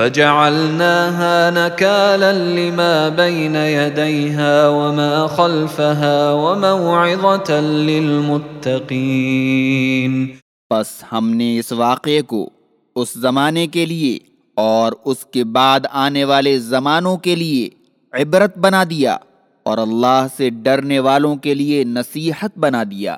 فجعلناها نكالا لما بين يديها وما خلفها وموعظة للمتقين. پس ہم نے اس واقعے کو اس زمانے کے لیے اور اس کے بعد آنے والے زمانوں کے لیے عبرت بنا دیا اور اللہ سے ڈرنے والوں کے لیے نصیحت بنا دیا۔